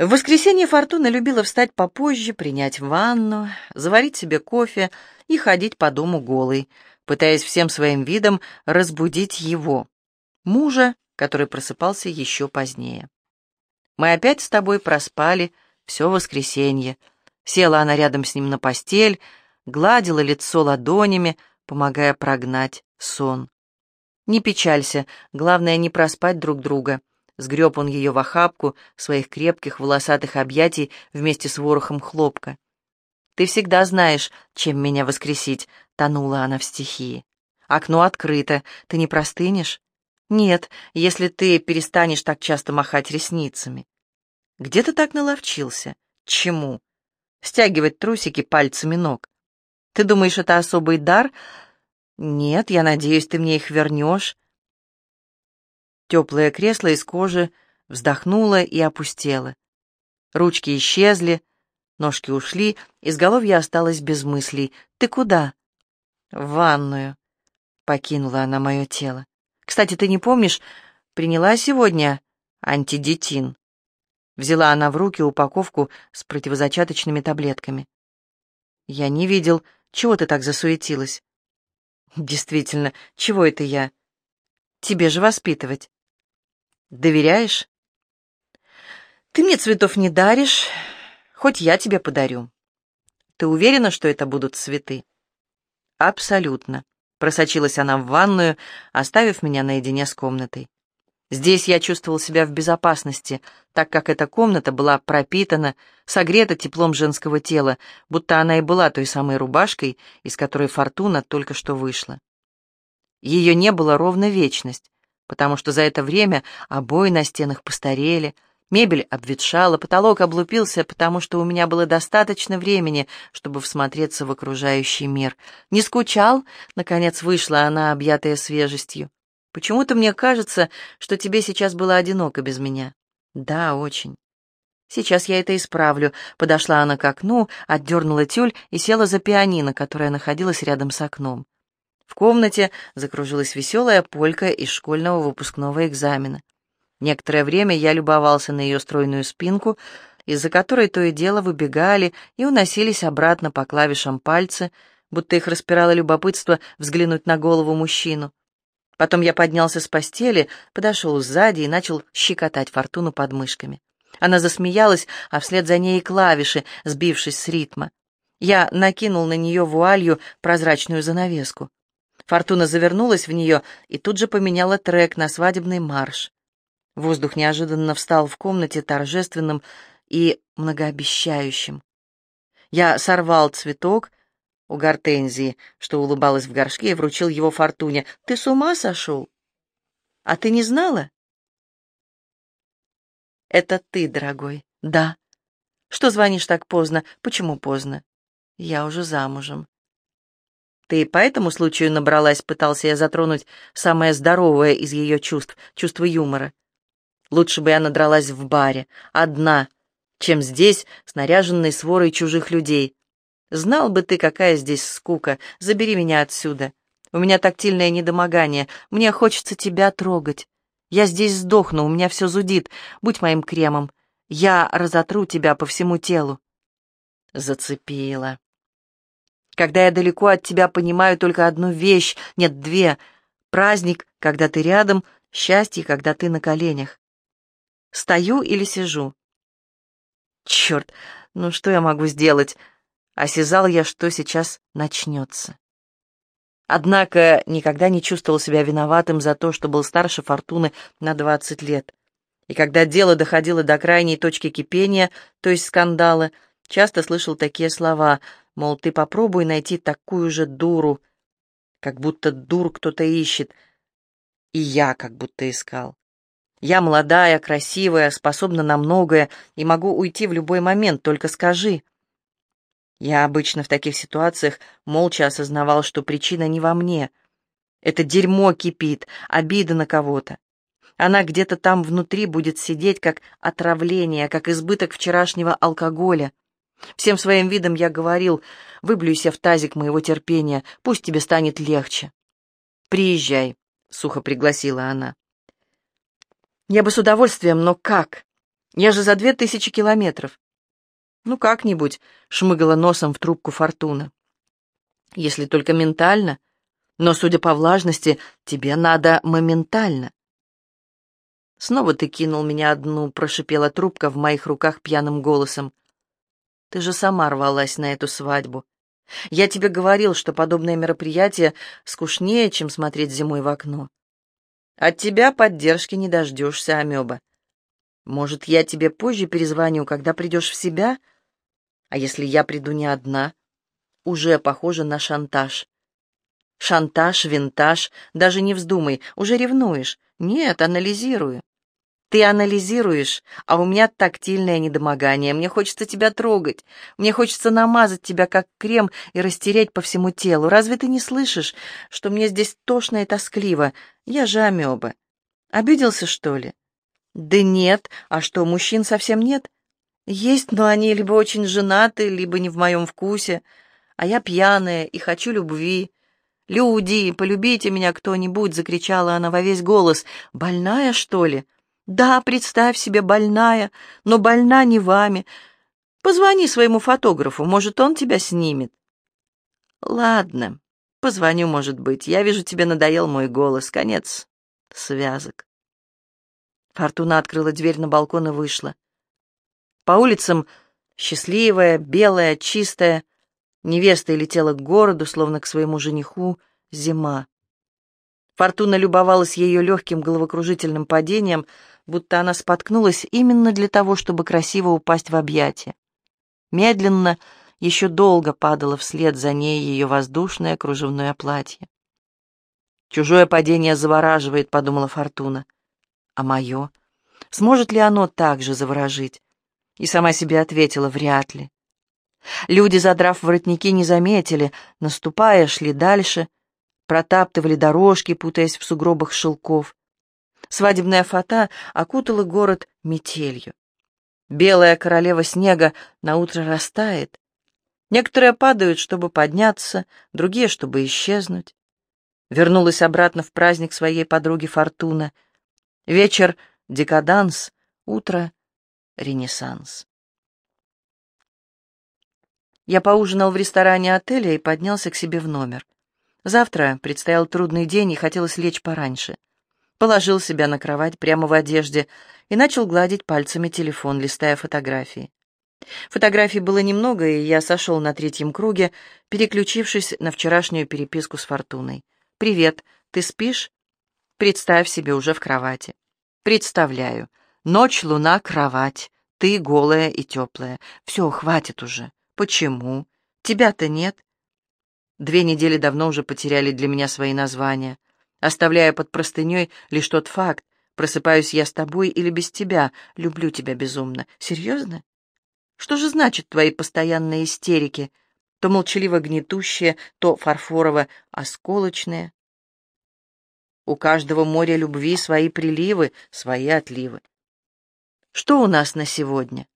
В воскресенье Фортуна любила встать попозже, принять ванну, заварить себе кофе и ходить по дому голой, пытаясь всем своим видом разбудить его, мужа, который просыпался еще позднее. «Мы опять с тобой проспали все воскресенье». Села она рядом с ним на постель, гладила лицо ладонями, помогая прогнать сон. «Не печалься, главное не проспать друг друга». Сгреб он ее в охапку своих крепких волосатых объятий вместе с ворохом хлопка. «Ты всегда знаешь, чем меня воскресить», — тонула она в стихии. «Окно открыто, ты не простынешь?» «Нет, если ты перестанешь так часто махать ресницами». «Где ты так наловчился? Чему?» «Стягивать трусики пальцами ног. Ты думаешь, это особый дар?» «Нет, я надеюсь, ты мне их вернешь». Теплое кресло из кожи вздохнуло и опустело. Ручки исчезли, ножки ушли, изголовье осталось без мыслей. «Ты куда?» «В ванную», — покинула она мое тело. «Кстати, ты не помнишь, приняла сегодня антидетин?» Взяла она в руки упаковку с противозачаточными таблетками. «Я не видел. Чего ты так засуетилась?» «Действительно, чего это я?» «Тебе же воспитывать». Доверяешь? Ты мне цветов не даришь, хоть я тебе подарю. Ты уверена, что это будут цветы? Абсолютно. Просочилась она в ванную, оставив меня наедине с комнатой. Здесь я чувствовал себя в безопасности, так как эта комната была пропитана, согрета теплом женского тела, будто она и была той самой рубашкой, из которой Фортуна только что вышла. Ее не было ровно вечность, потому что за это время обои на стенах постарели, мебель обветшала, потолок облупился, потому что у меня было достаточно времени, чтобы всмотреться в окружающий мир. «Не скучал?» — наконец вышла она, объятая свежестью. «Почему-то мне кажется, что тебе сейчас было одиноко без меня». «Да, очень». «Сейчас я это исправлю». Подошла она к окну, отдернула тюль и села за пианино, которое находилось рядом с окном. В комнате закружилась веселая полька из школьного выпускного экзамена. Некоторое время я любовался на ее стройную спинку, из-за которой то и дело выбегали и уносились обратно по клавишам пальцы, будто их распирало любопытство взглянуть на голову мужчину. Потом я поднялся с постели, подошел сзади и начал щекотать фортуну подмышками. Она засмеялась, а вслед за ней клавиши, сбившись с ритма. Я накинул на нее вуалью прозрачную занавеску. Фортуна завернулась в нее и тут же поменяла трек на свадебный марш. Воздух неожиданно встал в комнате торжественным и многообещающим. Я сорвал цветок у гортензии, что улыбалась в горшке, и вручил его Фортуне. «Ты с ума сошел? А ты не знала?» «Это ты, дорогой. Да. Что звонишь так поздно? Почему поздно? Я уже замужем. Ты по этому случаю набралась, пытался я затронуть самое здоровое из ее чувств, чувство юмора. Лучше бы я надралась в баре, одна, чем здесь, с наряженной сворой чужих людей. Знал бы ты, какая здесь скука, забери меня отсюда. У меня тактильное недомогание, мне хочется тебя трогать. Я здесь сдохну, у меня все зудит, будь моим кремом. Я разотру тебя по всему телу. Зацепила. Когда я далеко от тебя понимаю только одну вещь, нет, две. Праздник, когда ты рядом, счастье, когда ты на коленях. Стою или сижу? Черт, ну что я могу сделать? Осязал я, что сейчас начнется. Однако никогда не чувствовал себя виноватым за то, что был старше Фортуны на двадцать лет. И когда дело доходило до крайней точки кипения, то есть скандала, часто слышал такие слова Мол, ты попробуй найти такую же дуру, как будто дур кто-то ищет. И я как будто искал. Я молодая, красивая, способна на многое и могу уйти в любой момент, только скажи. Я обычно в таких ситуациях молча осознавал, что причина не во мне. Это дерьмо кипит, обида на кого-то. Она где-то там внутри будет сидеть, как отравление, как избыток вчерашнего алкоголя. Всем своим видом я говорил, выблюйся в тазик моего терпения, пусть тебе станет легче. «Приезжай», — сухо пригласила она. «Я бы с удовольствием, но как? Я же за две тысячи километров. Ну, как-нибудь, шмыгала носом в трубку Фортуна. Если только ментально. Но, судя по влажности, тебе надо моментально. Снова ты кинул меня одну, прошипела трубка в моих руках пьяным голосом. Ты же сама рвалась на эту свадьбу. Я тебе говорил, что подобное мероприятие скучнее, чем смотреть зимой в окно. От тебя поддержки не дождешься, амеба. Может, я тебе позже перезвоню, когда придешь в себя? А если я приду не одна? Уже похоже на шантаж. Шантаж, винтаж, даже не вздумай, уже ревнуешь. Нет, анализирую. Ты анализируешь, а у меня тактильное недомогание. Мне хочется тебя трогать. Мне хочется намазать тебя, как крем, и растереть по всему телу. Разве ты не слышишь, что мне здесь тошно и тоскливо? Я же амеба. Обиделся, что ли? Да нет. А что, мужчин совсем нет? Есть, но они либо очень женаты, либо не в моем вкусе. А я пьяная и хочу любви. «Люди, полюбите меня кто-нибудь!» — закричала она во весь голос. «Больная, что ли?» Да, представь себе, больная, но больна не вами. Позвони своему фотографу, может, он тебя снимет. Ладно, позвоню, может быть. Я вижу, тебе надоел мой голос. Конец связок. Фортуна открыла дверь на балкон и вышла. По улицам счастливая, белая, чистая, невеста летела к городу, словно к своему жениху, зима. Фортуна любовалась ее легким головокружительным падением, будто она споткнулась именно для того, чтобы красиво упасть в объятия. Медленно, еще долго падало вслед за ней ее воздушное кружевное платье. «Чужое падение завораживает», — подумала Фортуна. «А мое? Сможет ли оно так же заворожить?» И сама себе ответила, вряд ли. Люди, задрав воротники, не заметили, наступая, шли дальше — протаптывали дорожки, путаясь в сугробах шелков. Свадебная фата окутала город метелью. Белая королева снега на утро растает. Некоторые падают, чтобы подняться, другие, чтобы исчезнуть. Вернулась обратно в праздник своей подруги Фортуна. Вечер — декаданс, утро — ренессанс. Я поужинал в ресторане отеля и поднялся к себе в номер. Завтра предстоял трудный день, и хотелось лечь пораньше. Положил себя на кровать прямо в одежде и начал гладить пальцами телефон, листая фотографии. Фотографий было немного, и я сошел на третьем круге, переключившись на вчерашнюю переписку с Фортуной. «Привет, ты спишь?» «Представь себе уже в кровати». «Представляю. Ночь, луна, кровать. Ты голая и теплая. Все, хватит уже. Почему? Тебя-то нет. Две недели давно уже потеряли для меня свои названия, оставляя под простыней лишь тот факт, просыпаюсь я с тобой или без тебя, люблю тебя безумно. Серьезно? Что же значит твои постоянные истерики, то молчаливо-гнетущие, то фарфорово-осколочные? У каждого моря любви свои приливы, свои отливы. Что у нас на сегодня?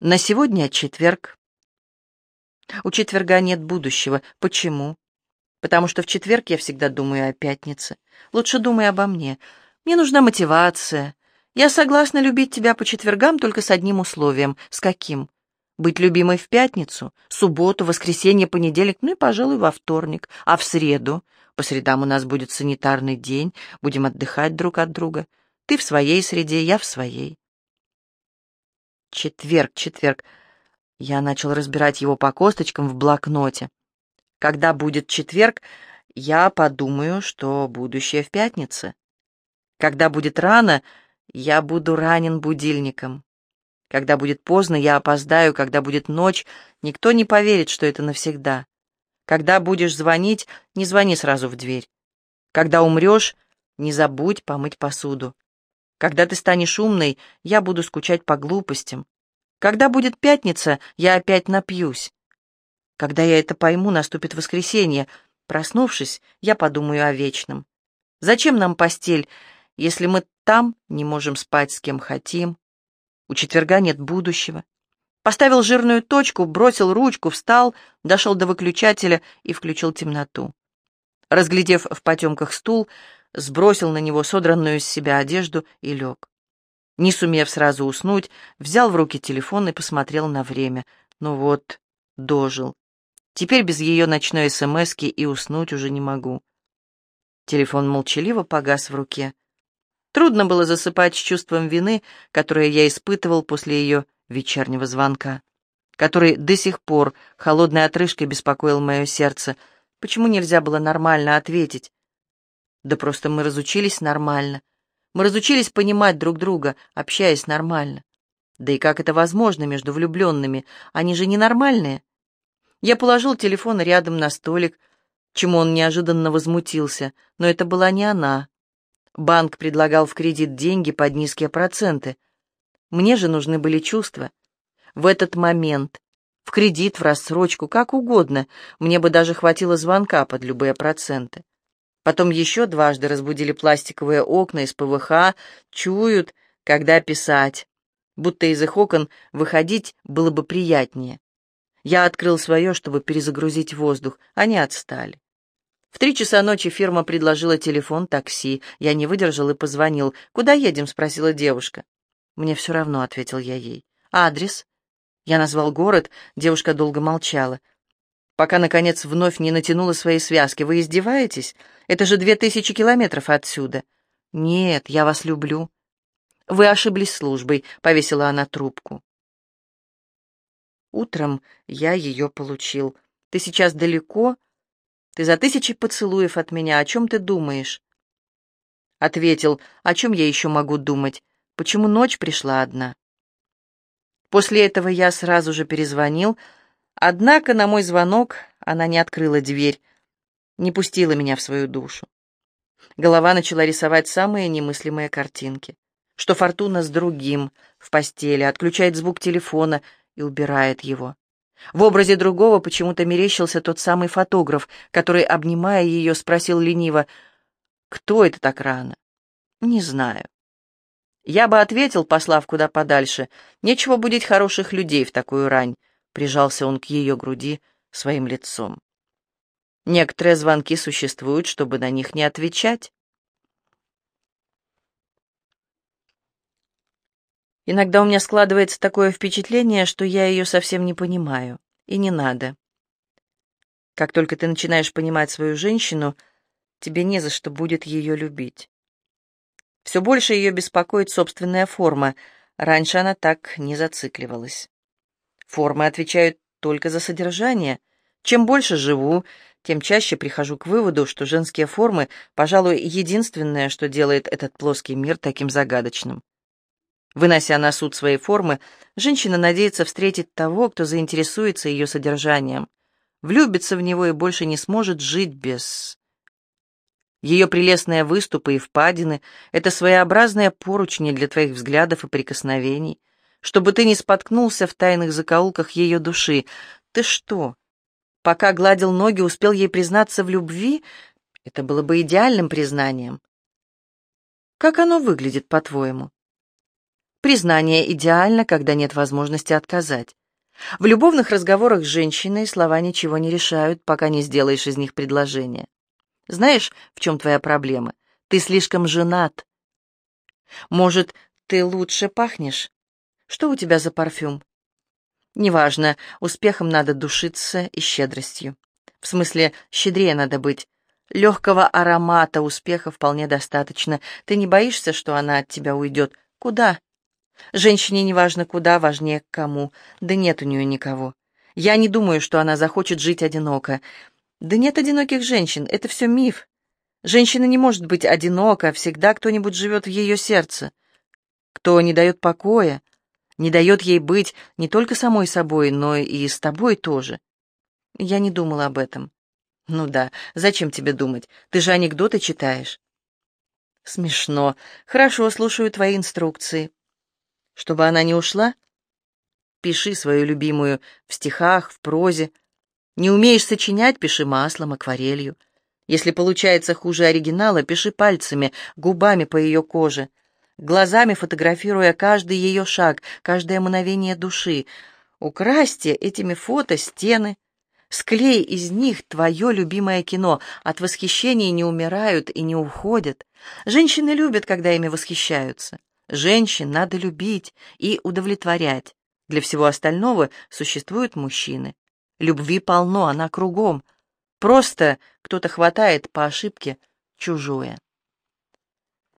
На сегодня четверг. У четверга нет будущего. Почему? Потому что в четверг я всегда думаю о пятнице. Лучше думай обо мне. Мне нужна мотивация. Я согласна любить тебя по четвергам только с одним условием. С каким? Быть любимой в пятницу, субботу, воскресенье, понедельник, ну и, пожалуй, во вторник. А в среду? По средам у нас будет санитарный день, будем отдыхать друг от друга. Ты в своей среде, я в своей. Четверг, четверг. Я начал разбирать его по косточкам в блокноте. Когда будет четверг, я подумаю, что будущее в пятнице. Когда будет рано, я буду ранен будильником. Когда будет поздно, я опоздаю. Когда будет ночь, никто не поверит, что это навсегда. Когда будешь звонить, не звони сразу в дверь. Когда умрешь, не забудь помыть посуду. Когда ты станешь умной, я буду скучать по глупостям. Когда будет пятница, я опять напьюсь. Когда я это пойму, наступит воскресенье. Проснувшись, я подумаю о вечном. Зачем нам постель, если мы там не можем спать с кем хотим? У четверга нет будущего. Поставил жирную точку, бросил ручку, встал, дошел до выключателя и включил темноту. Разглядев в потемках стул, сбросил на него содранную с себя одежду и лег. Не сумев сразу уснуть, взял в руки телефон и посмотрел на время. Ну вот, дожил. Теперь без ее ночной смски и уснуть уже не могу. Телефон молчаливо погас в руке. Трудно было засыпать с чувством вины, которое я испытывал после ее вечернего звонка, который до сих пор холодной отрыжкой беспокоил мое сердце. Почему нельзя было нормально ответить? Да просто мы разучились нормально. Мы разучились понимать друг друга, общаясь нормально. Да и как это возможно между влюбленными? Они же ненормальные. Я положил телефон рядом на столик, чему он неожиданно возмутился, но это была не она. Банк предлагал в кредит деньги под низкие проценты. Мне же нужны были чувства. В этот момент, в кредит, в рассрочку, как угодно, мне бы даже хватило звонка под любые проценты. Потом еще дважды разбудили пластиковые окна из ПВХ, чуют, когда писать. Будто из их окон выходить было бы приятнее. Я открыл свое, чтобы перезагрузить воздух. Они отстали. В три часа ночи фирма предложила телефон, такси. Я не выдержал и позвонил. «Куда едем?» — спросила девушка. «Мне все равно», — ответил я ей. «Адрес?» Я назвал город, девушка долго молчала. Пока, наконец, вновь не натянула свои связки. «Вы издеваетесь? Это же две тысячи километров отсюда». «Нет, я вас люблю». «Вы ошиблись службой», — повесила она трубку. Утром я ее получил. «Ты сейчас далеко?» Ты за тысячи поцелуев от меня. О чем ты думаешь?» Ответил, о чем я еще могу думать? Почему ночь пришла одна? После этого я сразу же перезвонил, однако на мой звонок она не открыла дверь, не пустила меня в свою душу. Голова начала рисовать самые немыслимые картинки. Что Фортуна с другим в постели, отключает звук телефона и убирает его. В образе другого почему-то мерещился тот самый фотограф, который, обнимая ее, спросил лениво, «Кто это так рано?» «Не знаю». Я бы ответил, послав куда подальше, «Нечего будить хороших людей в такую рань», — прижался он к ее груди своим лицом. Некоторые звонки существуют, чтобы на них не отвечать. Иногда у меня складывается такое впечатление, что я ее совсем не понимаю. И не надо. Как только ты начинаешь понимать свою женщину, тебе не за что будет ее любить. Все больше ее беспокоит собственная форма. Раньше она так не зацикливалась. Формы отвечают только за содержание. Чем больше живу, тем чаще прихожу к выводу, что женские формы, пожалуй, единственное, что делает этот плоский мир таким загадочным. Вынося на суд свои формы, женщина надеется встретить того, кто заинтересуется ее содержанием, влюбится в него и больше не сможет жить без... Ее прелестные выступы и впадины — это своеобразные поручни для твоих взглядов и прикосновений, чтобы ты не споткнулся в тайных закоулках ее души. Ты что, пока гладил ноги, успел ей признаться в любви? Это было бы идеальным признанием. Как оно выглядит, по-твоему? Признание идеально, когда нет возможности отказать. В любовных разговорах с женщиной слова ничего не решают, пока не сделаешь из них предложение. Знаешь, в чем твоя проблема? Ты слишком женат. Может, ты лучше пахнешь? Что у тебя за парфюм? Неважно, успехом надо душиться и щедростью. В смысле, щедрее надо быть. Легкого аромата успеха вполне достаточно. Ты не боишься, что она от тебя уйдет? Куда? Женщине не важно куда, важнее к кому. Да нет у нее никого. Я не думаю, что она захочет жить одиноко. Да нет одиноких женщин, это все миф. Женщина не может быть одинока, всегда кто-нибудь живет в ее сердце. Кто не дает покоя, не дает ей быть не только самой собой, но и с тобой тоже. Я не думала об этом. Ну да, зачем тебе думать? Ты же анекдоты читаешь. Смешно. Хорошо, слушаю твои инструкции. Чтобы она не ушла? Пиши свою любимую в стихах, в прозе. Не умеешь сочинять, пиши маслом, акварелью. Если получается хуже оригинала, пиши пальцами, губами по ее коже, глазами фотографируя каждый ее шаг, каждое мгновение души. Украсьте этими фото стены, Склей из них твое любимое кино. От восхищения не умирают и не уходят. Женщины любят, когда ими восхищаются. Женщин надо любить и удовлетворять. Для всего остального существуют мужчины. Любви полно, она кругом. Просто кто-то хватает по ошибке чужое.